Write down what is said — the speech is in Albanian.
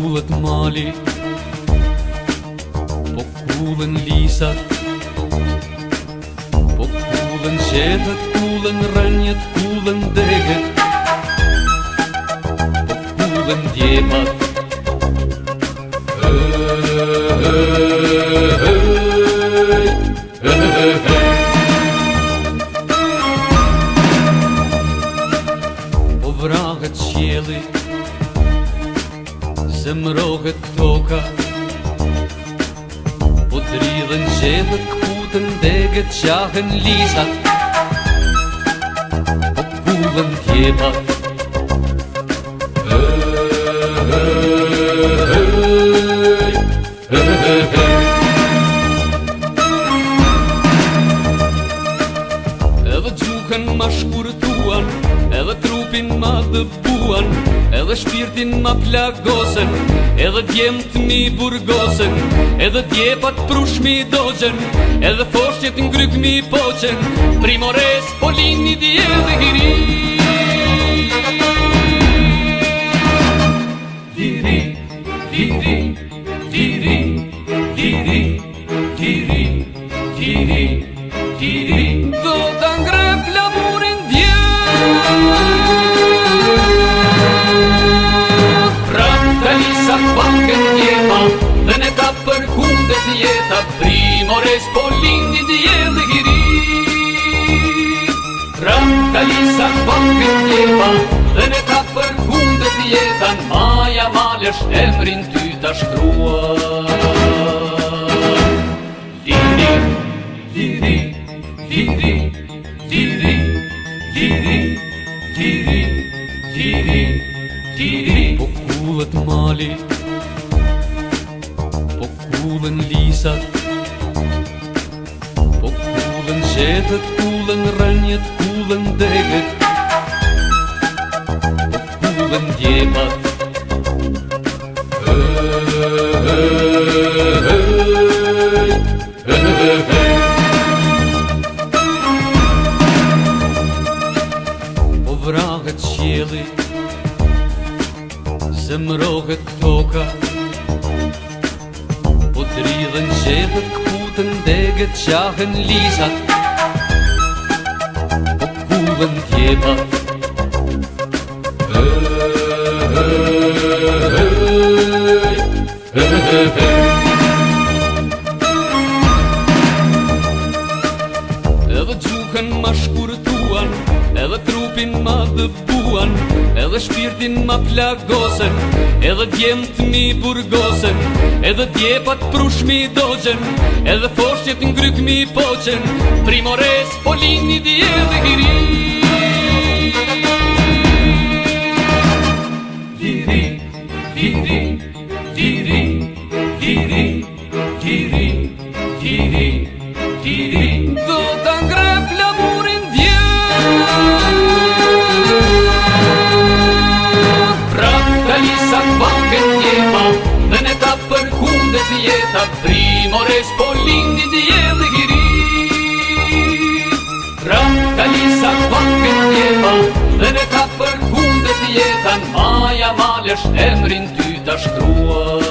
kullet mali Po kullen lisat Po kullen qedhet, kullen rënjet, kullen deget Po kullen djemat Po vrahet qjelit Se më rohet të toka Po të riven qenët këputën Dhe gëtë lisat Po të gudën t'jepat Edhe gjuhën ma shkurëtuan Edhe trupin ma dëbuan Edhe shpirtin ma plagosen Edhe djemët mi burgosen Edhe djepat prush mi dogjen Edhe foshtjet ngryk mi poqen Primores po lini dje dhe giri Diri, diri, diri, diri, diri, diri, Mores po lindin të jelë dhe kiri Rëmë ka lisa në bëngë të jepa Dhe në ka për kundë të jetan Maja malë është emrin ty të shkrua Lidi, lidi, lidi, lidi, lidi, lidi, lidi, lidi Po kullët mali, po kullën lisat Shqepet kulën rënjët, kulën degët Kullën djepat Po vrahet qeli, se më rohet toka Po drilën shqepet, këputën deget, qahën lisat vën tjeta Edhe gjuhën ma shkurtuan Edhe trupin ma dëpuan Edhe shpirtin ma plagosen Edhe djemët mi burgosen Edhe djepat prush mi dogjen Edhe foshtjet ngryk mi poqen Primores, Kiri, kiri, kiri, kiri, kiri Do të ngrep lëmurin dje Pra të lisat bakën njema Dhe ne ta për kundet jeta Primore shpo lindi të jetë dhe kiri Pra të lisat bakën njema Dhe ne ta për kundet jeta Maja malesh emrin të dasz dłoń